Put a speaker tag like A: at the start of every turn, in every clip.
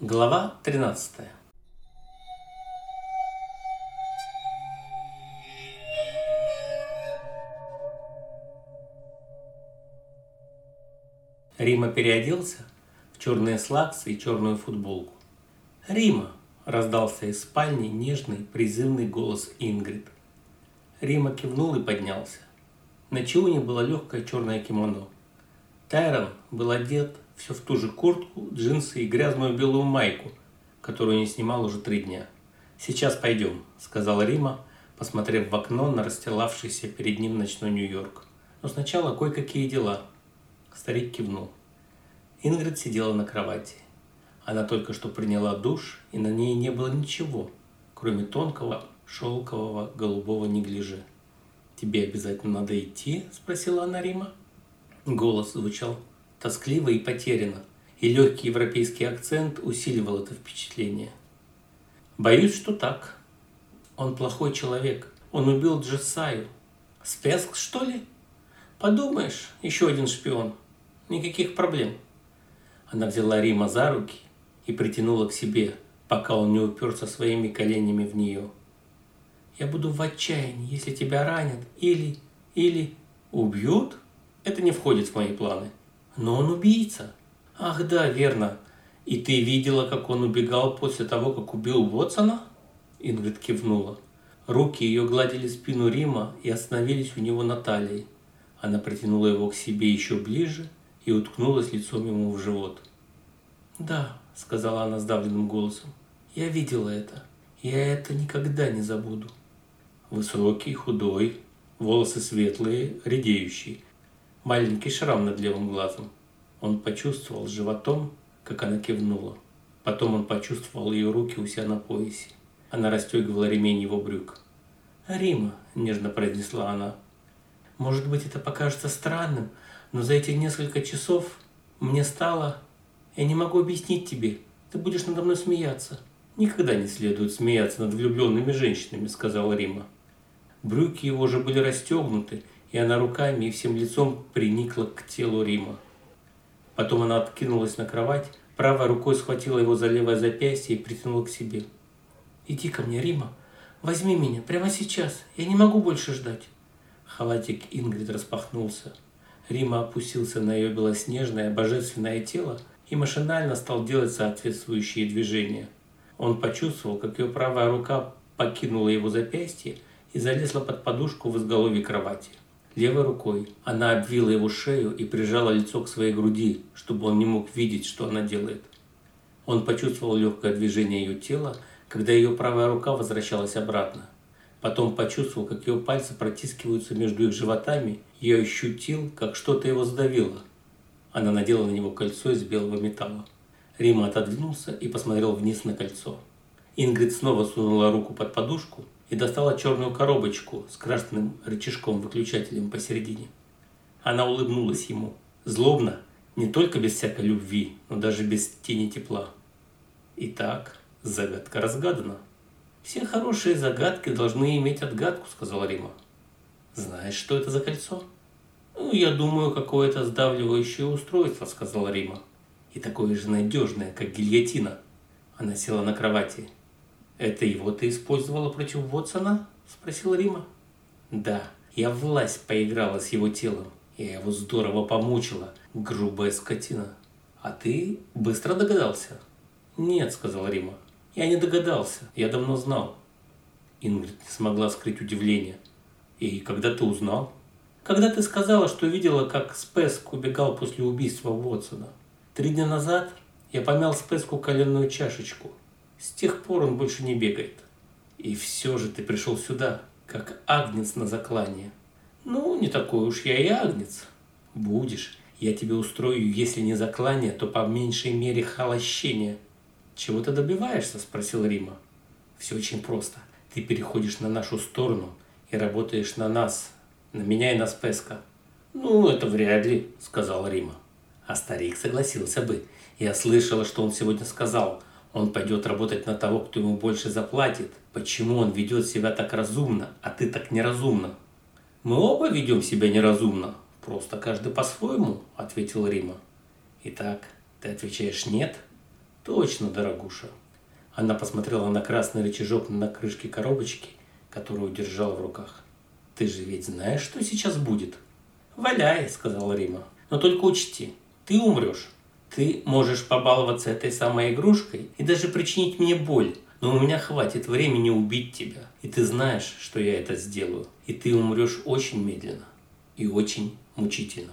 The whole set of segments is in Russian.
A: Глава 13. Рима переоделся в черные слаксы и черную футболку. «Рима!» – раздался из спальни нежный призывный голос Ингрид. Рима кивнул и поднялся. На Чиуне было легкое черное кимоно. Тайрон был одет все в ту же куртку, джинсы и грязную белую майку, которую не снимал уже три дня. «Сейчас пойдем», – сказала Рима, посмотрев в окно на расстилавшийся перед ним ночной Нью-Йорк. «Но сначала кое-какие дела». Старик кивнул. Ингрид сидела на кровати. Она только что приняла душ, и на ней не было ничего, кроме тонкого шелкового голубого неглиже. «Тебе обязательно надо идти?» – спросила она Рима. Голос звучал тоскливо и потеряно, и легкий европейский акцент усиливал это впечатление. «Боюсь, что так. Он плохой человек. Он убил Джессаю. Спеск, что ли? Подумаешь, еще один шпион. Никаких проблем». Она взяла Рима за руки и притянула к себе, пока он не уперся своими коленями в нее. «Я буду в отчаянии, если тебя ранят или... или... убьют? Это не входит в мои планы», но он убийца. Ах да, верно. И ты видела, как он убегал после того, как убил Уотсона? Ингрид кивнула. Руки ее гладили спину Рима и остановились у него на талии. Она притянула его к себе еще ближе и уткнулась лицом ему в живот. «Да», — сказала она сдавленным голосом, — «я видела это. Я это никогда не забуду». Высокий, худой, волосы светлые, редеющие, маленький шрам над левым глазом. Он почувствовал животом, как она кивнула. Потом он почувствовал ее руки у себя на поясе. Она расстегивала ремень его брюк. «Рима», – нежно произнесла она. «Может быть, это покажется странным, но за эти несколько часов мне стало... Я не могу объяснить тебе. Ты будешь надо мной смеяться». «Никогда не следует смеяться над влюбленными женщинами», – сказала Рима. Брюки его же были расстегнуты, и она руками и всем лицом приникла к телу Рима. Потом она откинулась на кровать, правой рукой схватила его за левое запястье и притянула к себе. «Иди ко мне, Рима, возьми меня прямо сейчас, я не могу больше ждать». Халатик Ингрид распахнулся. Рима опустился на ее белоснежное, божественное тело и машинально стал делать соответствующие движения. Он почувствовал, как ее правая рука покинула его запястье и залезла под подушку в изголовье кровати. Левой рукой она обвила его шею и прижала лицо к своей груди, чтобы он не мог видеть, что она делает. Он почувствовал легкое движение ее тела, когда ее правая рука возвращалась обратно. Потом почувствовал, как ее пальцы протискиваются между их животами, и ощутил, как что-то его сдавило. Она надела на него кольцо из белого металла. Рима отодвинулся и посмотрел вниз на кольцо. Ингрид снова сунула руку под подушку и достала черную коробочку с красным рычажком-выключателем посередине. Она улыбнулась ему, злобно, не только без всякой любви, но даже без тени тепла. Итак, загадка разгадана. «Все хорошие загадки должны иметь отгадку», — сказала Рима. «Знаешь, что это за кольцо?» «Ну, я думаю, какое-то сдавливающее устройство», — сказала Рима. «И такое же надежное, как гильотина». Она села на кровати. «Это его ты использовала против Вотсона?» – спросил Рима. «Да, я власть поиграла с его телом. Я его здорово помучила, грубая скотина. А ты быстро догадался?» «Нет», – сказал Рима. «Я не догадался, я давно знал». Ингрид не смогла скрыть удивление. «И когда ты узнал?» «Когда ты сказала, что видела, как Спеск убегал после убийства Вотсона. Три дня назад я помял Спеску коленную чашечку – с тех пор он больше не бегает. И все же ты пришел сюда, как агнец на заклание. Ну, не такой уж я и агнец. Будешь. Я тебе устрою, если не заклание, то по меньшей мере холощение. Чего ты добиваешься? Спросил Рима. Все очень просто. Ты переходишь на нашу сторону и работаешь на нас, на меня и на Спеска. Ну, это вряд ли, сказал Рима. А старик согласился бы. Я слышала, что он сегодня сказал – он пойдет работать на того, кто ему больше заплатит. Почему он ведет себя так разумно, а ты так неразумно? Мы оба ведем себя неразумно. Просто каждый по-своему, ответил Рима. Итак, ты отвечаешь нет? Точно, дорогуша. Она посмотрела на красный рычажок на крышке коробочки, которую держала в руках. Ты же ведь знаешь, что сейчас будет? Валяй, сказала Рима. Но только учти, ты умрешь. Ты можешь побаловаться этой самой игрушкой и даже причинить мне боль, но у меня хватит времени убить тебя. И ты знаешь, что я это сделаю. И ты умрешь очень медленно и очень мучительно.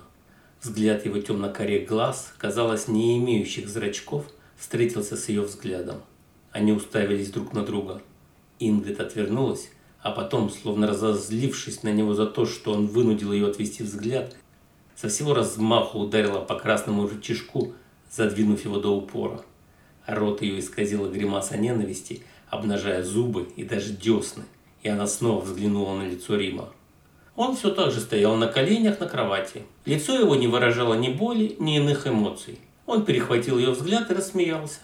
A: Взгляд его темно-карих глаз, казалось, не имеющих зрачков, встретился с ее взглядом. Они уставились друг на друга. Ингрид отвернулась, а потом, словно разозлившись на него за то, что он вынудил ее отвести взгляд, со всего размаху ударила по красному рычажку, задвинув его до упора. Рот ее исказила гримаса ненависти, обнажая зубы и даже десны, и она снова взглянула на лицо Рима. Он все так же стоял на коленях на кровати. Лицо его не выражало ни боли, ни иных эмоций. Он перехватил ее взгляд и рассмеялся.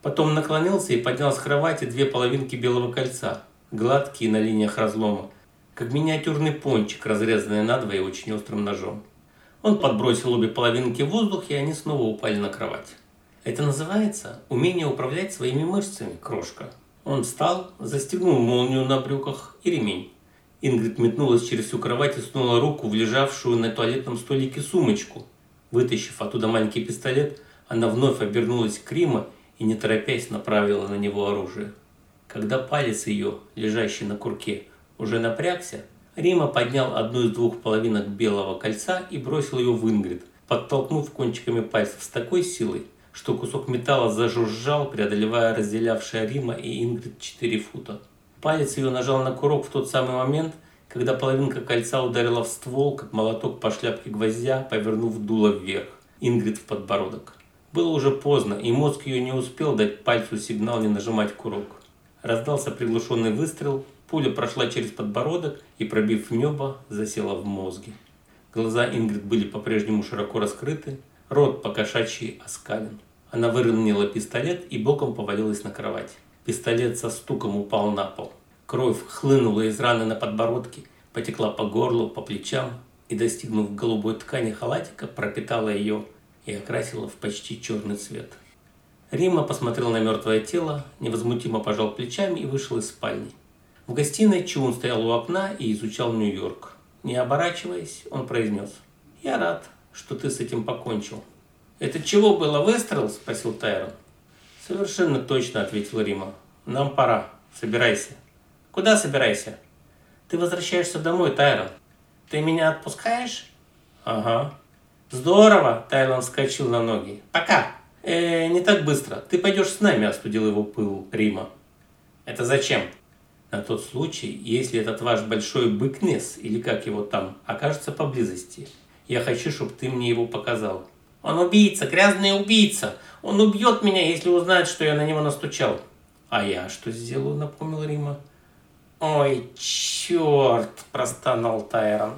A: Потом наклонился и поднял с кровати две половинки белого кольца, гладкие на линиях разлома, как миниатюрный пончик, разрезанный надвое очень острым ножом. Он подбросил обе половинки в воздух, и они снова упали на кровать. Это называется умение управлять своими мышцами, крошка. Он встал, застегнул молнию на брюках и ремень. Ингрид метнулась через всю кровать и сунула руку в лежавшую на туалетном столике сумочку. Вытащив оттуда маленький пистолет, она вновь обернулась к Рима и, не торопясь, направила на него оружие. Когда палец ее, лежащий на курке, уже напрягся, Рима поднял одну из двух половинок белого кольца и бросил ее в Ингрид, подтолкнув кончиками пальцев с такой силой, что кусок металла зажужжал, преодолевая разделявшие Рима и Ингрид 4 фута. Палец ее нажал на курок в тот самый момент, когда половинка кольца ударила в ствол, как молоток по шляпке гвоздя, повернув дуло вверх, Ингрид в подбородок. Было уже поздно, и мозг ее не успел дать пальцу сигнал не нажимать курок. Раздался приглушенный выстрел, пуля прошла через подбородок и, пробив небо, засела в мозге. Глаза Ингрид были по-прежнему широко раскрыты, рот покошачий оскален. Она выровняла пистолет и боком повалилась на кровать. Пистолет со стуком упал на пол. Кровь хлынула из раны на подбородке, потекла по горлу, по плечам и, достигнув голубой ткани халатика, пропитала ее и окрасила в почти черный цвет. Рима посмотрел на мертвое тело, невозмутимо пожал плечами и вышел из спальни. В гостиной Чун стоял у окна и изучал Нью-Йорк. Не оборачиваясь, он произнес. «Я рад, что ты с этим покончил». «Это чего было, выстрел?» – спросил Тайрон. «Совершенно точно», – ответил Рима. «Нам пора. Собирайся». «Куда собирайся?» «Ты возвращаешься домой, Тайрон. Ты меня отпускаешь?» «Ага». «Здорово!» – Тайлон вскочил на ноги. «Пока!» «Э, не так быстро. Ты пойдешь с нами», – остудил его пыл Рима. «Это зачем?» «На тот случай, если этот ваш большой быкнес, или как его там, окажется поблизости. Я хочу, чтобы ты мне его показал». «Он убийца, грязный убийца! Он убьет меня, если узнает, что я на него настучал». «А я что сделаю?» – напомнил Рима. «Ой, черт!» – простонал Тайрон.